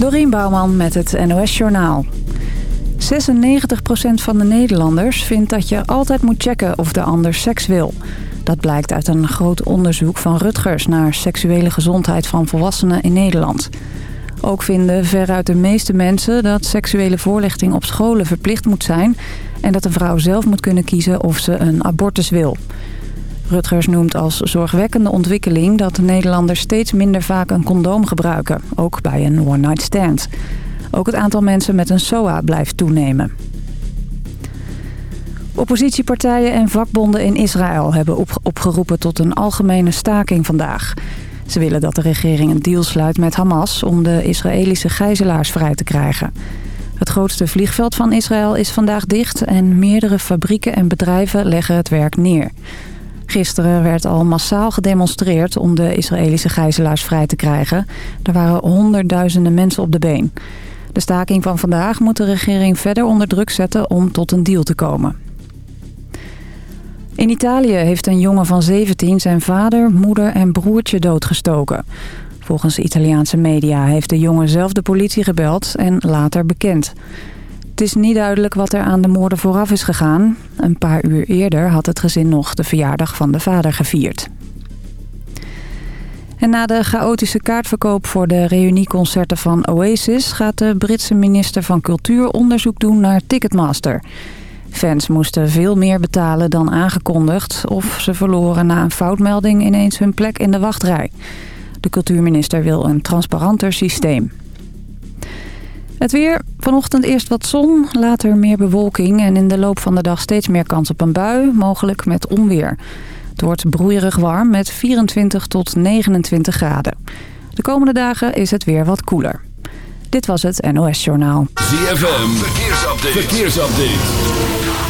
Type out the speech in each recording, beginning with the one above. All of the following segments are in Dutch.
Dorien Bouwman met het NOS Journaal. 96% van de Nederlanders vindt dat je altijd moet checken of de ander seks wil. Dat blijkt uit een groot onderzoek van Rutgers naar seksuele gezondheid van volwassenen in Nederland. Ook vinden veruit de meeste mensen dat seksuele voorlichting op scholen verplicht moet zijn... en dat een vrouw zelf moet kunnen kiezen of ze een abortus wil. Rutgers noemt als zorgwekkende ontwikkeling dat Nederlanders steeds minder vaak een condoom gebruiken, ook bij een one-night stand. Ook het aantal mensen met een SOA blijft toenemen. Oppositiepartijen en vakbonden in Israël hebben opgeroepen tot een algemene staking vandaag. Ze willen dat de regering een deal sluit met Hamas om de Israëlische gijzelaars vrij te krijgen. Het grootste vliegveld van Israël is vandaag dicht en meerdere fabrieken en bedrijven leggen het werk neer. Gisteren werd al massaal gedemonstreerd om de Israëlische gijzelaars vrij te krijgen. Er waren honderdduizenden mensen op de been. De staking van vandaag moet de regering verder onder druk zetten om tot een deal te komen. In Italië heeft een jongen van 17 zijn vader, moeder en broertje doodgestoken. Volgens Italiaanse media heeft de jongen zelf de politie gebeld en later bekend. Het is niet duidelijk wat er aan de moorden vooraf is gegaan. Een paar uur eerder had het gezin nog de verjaardag van de vader gevierd. En na de chaotische kaartverkoop voor de reunieconcerten van Oasis... gaat de Britse minister van Cultuur onderzoek doen naar Ticketmaster. Fans moesten veel meer betalen dan aangekondigd... of ze verloren na een foutmelding ineens hun plek in de wachtrij. De cultuurminister wil een transparanter systeem. Het weer. Vanochtend eerst wat zon, later meer bewolking... en in de loop van de dag steeds meer kans op een bui, mogelijk met onweer. Het wordt broeierig warm met 24 tot 29 graden. De komende dagen is het weer wat koeler. Dit was het NOS Journaal. ZFM. Verkeersupdate. Verkeersupdate.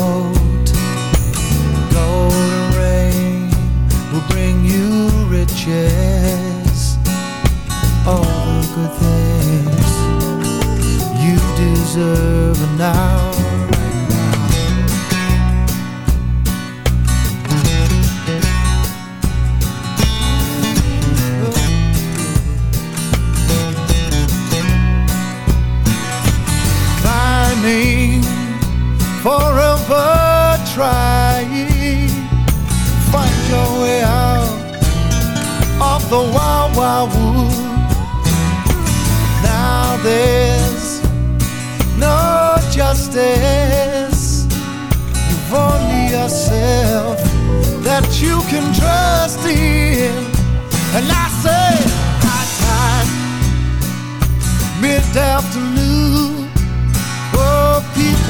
ever trying. Find your way out of the wild, wild wood. Now there's no justice. You've only yourself that you can trust in. And I say, high tide, mid afternoon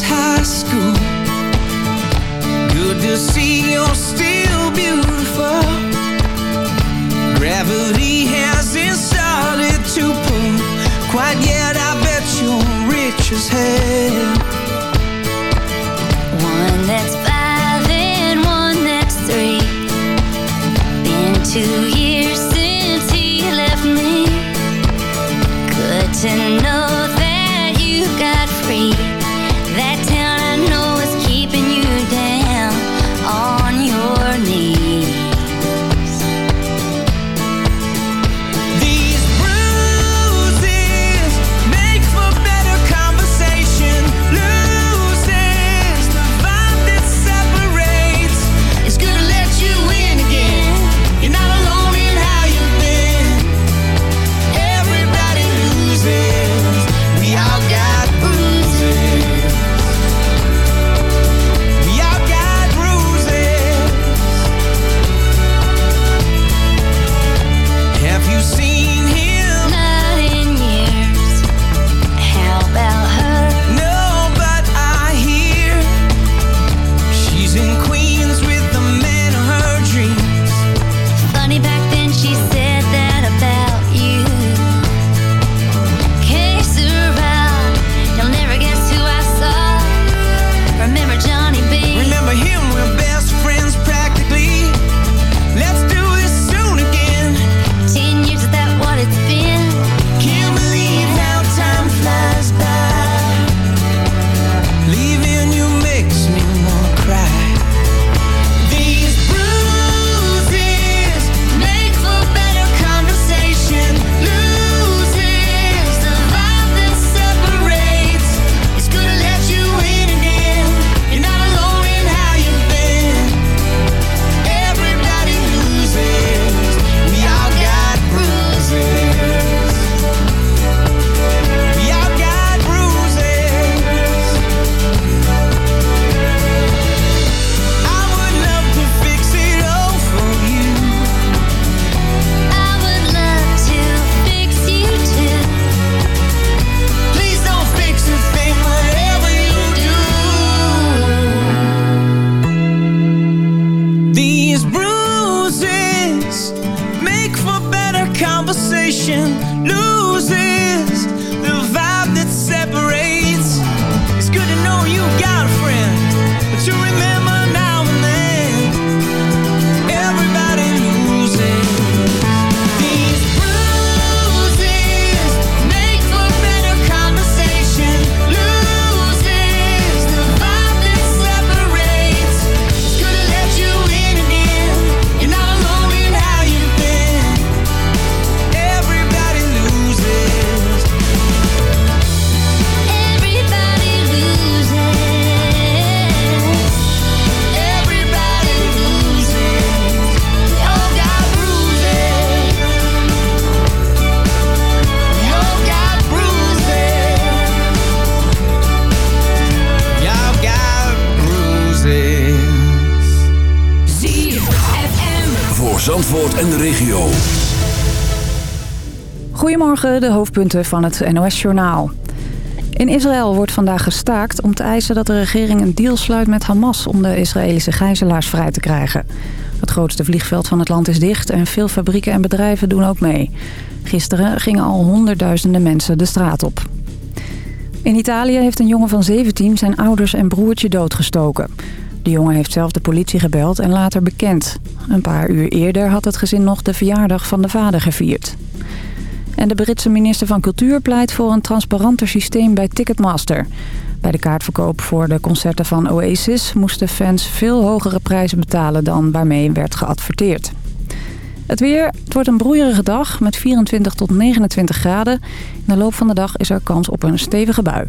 wild wood. school. Good to see you're still beautiful. Gravity hasn't started to pull quite yet. I bet you're rich as hell. One that's five and one that's three. Been two years De hoofdpunten van het NOS-journaal. In Israël wordt vandaag gestaakt om te eisen dat de regering een deal sluit met Hamas... om de Israëlische gijzelaars vrij te krijgen. Het grootste vliegveld van het land is dicht en veel fabrieken en bedrijven doen ook mee. Gisteren gingen al honderdduizenden mensen de straat op. In Italië heeft een jongen van 17 zijn ouders en broertje doodgestoken. De jongen heeft zelf de politie gebeld en later bekend. Een paar uur eerder had het gezin nog de verjaardag van de vader gevierd. En de Britse minister van Cultuur pleit voor een transparanter systeem bij Ticketmaster. Bij de kaartverkoop voor de concerten van Oasis moesten fans veel hogere prijzen betalen dan waarmee werd geadverteerd. Het weer, het wordt een broeierige dag met 24 tot 29 graden. In de loop van de dag is er kans op een stevige bui.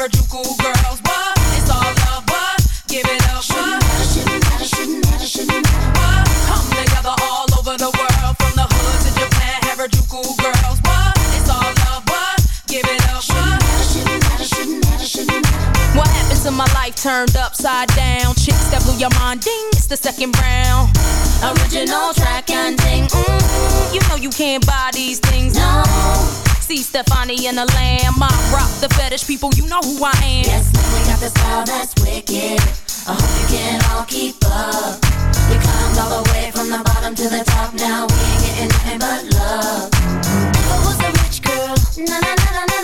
Harajuku girls. What? It's all love. What? Give it up. What? What? Come together all over the world from the hood to Japan. Harajuku girls. What? It's all love. What? Give it up. What? What happened to my life turned upside down? Chicks that blew your mind, ding, it's the second round. Original track and ding, mm, you know you can't buy these things, Stefani and the Lamb, I rock the fetish people, you know who I am. Yes, man, we got the style that's wicked. I hope you can all keep up. We climbed all the way from the bottom to the top. Now we ain't getting nothing but love. I was a rich girl, na na na na na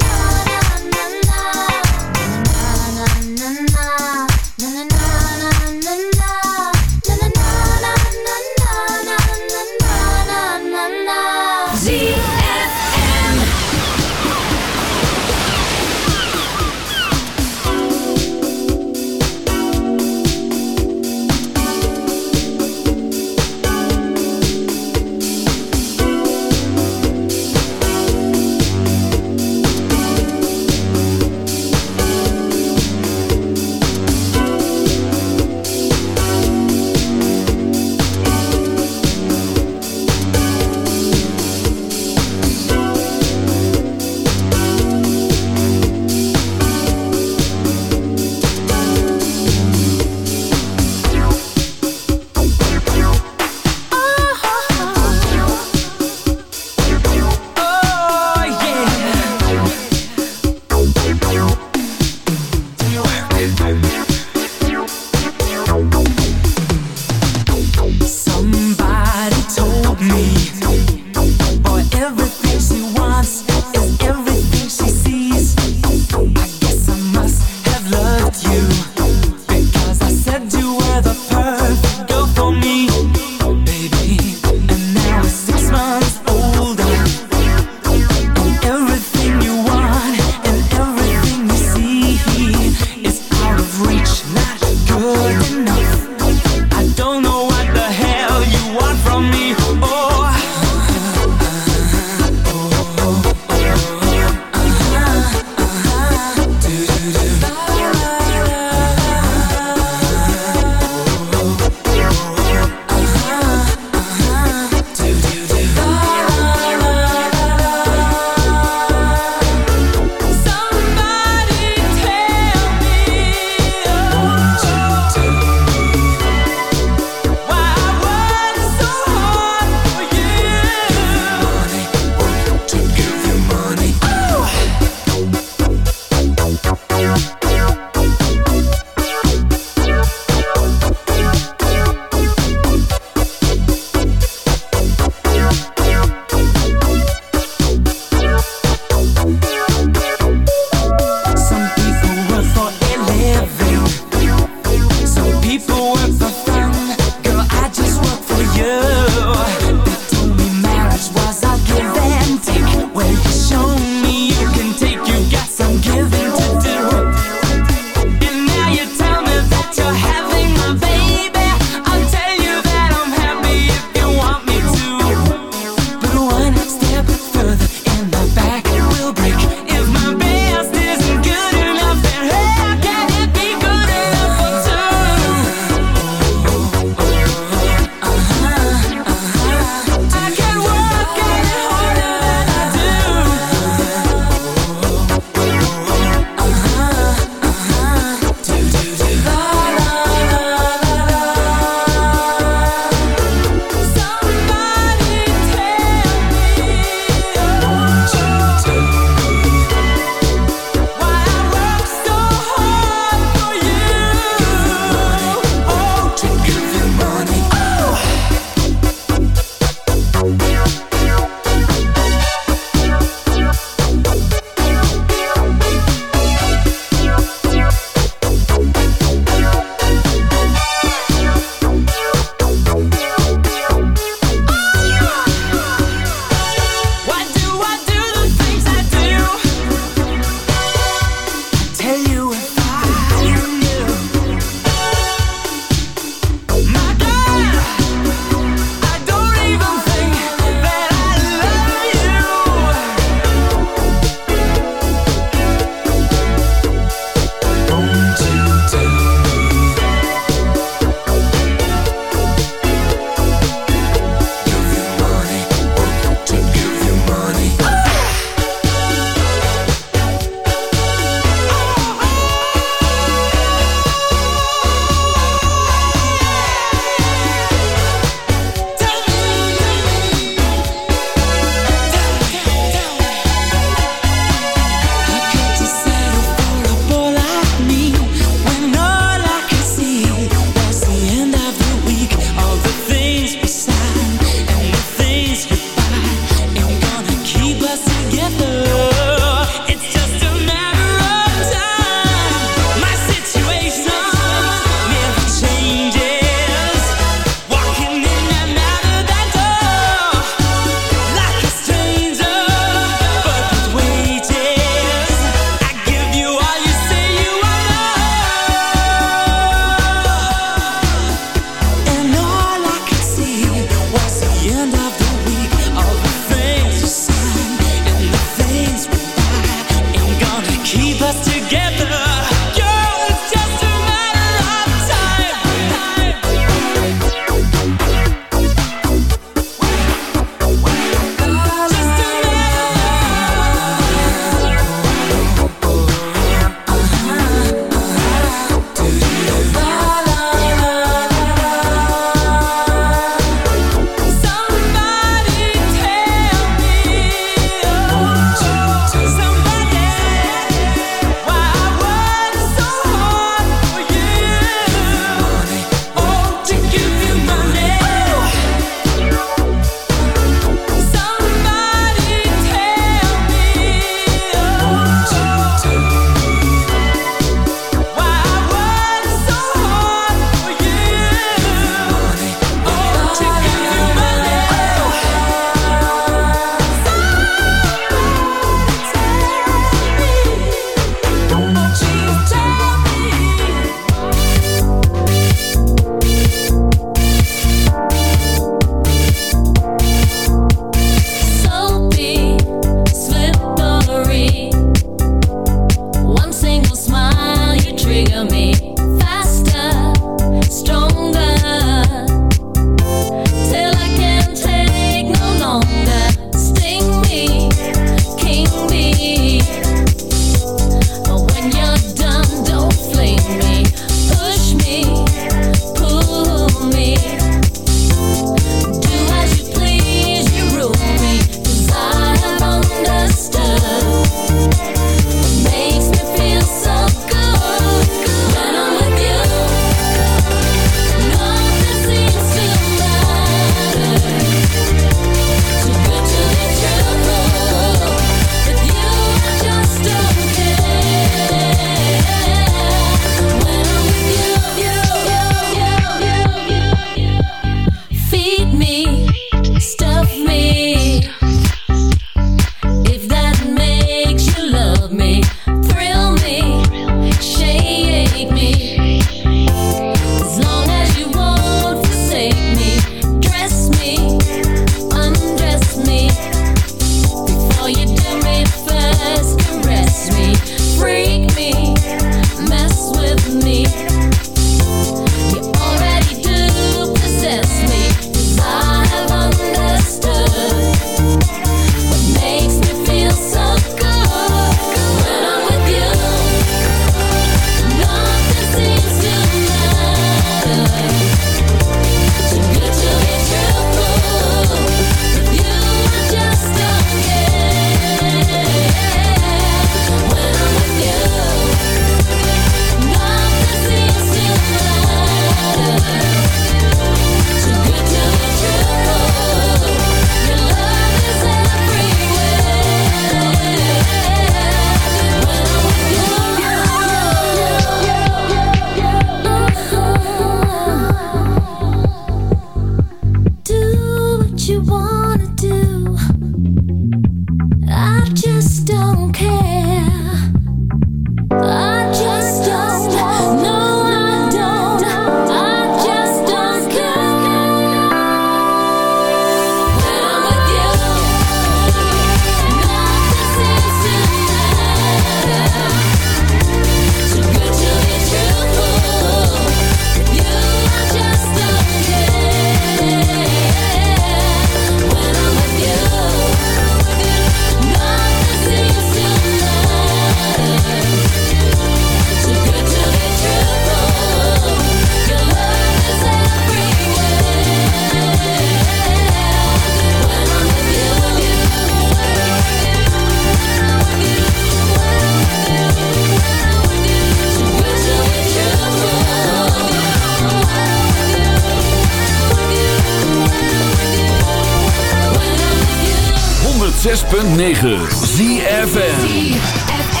106.9 ZFM.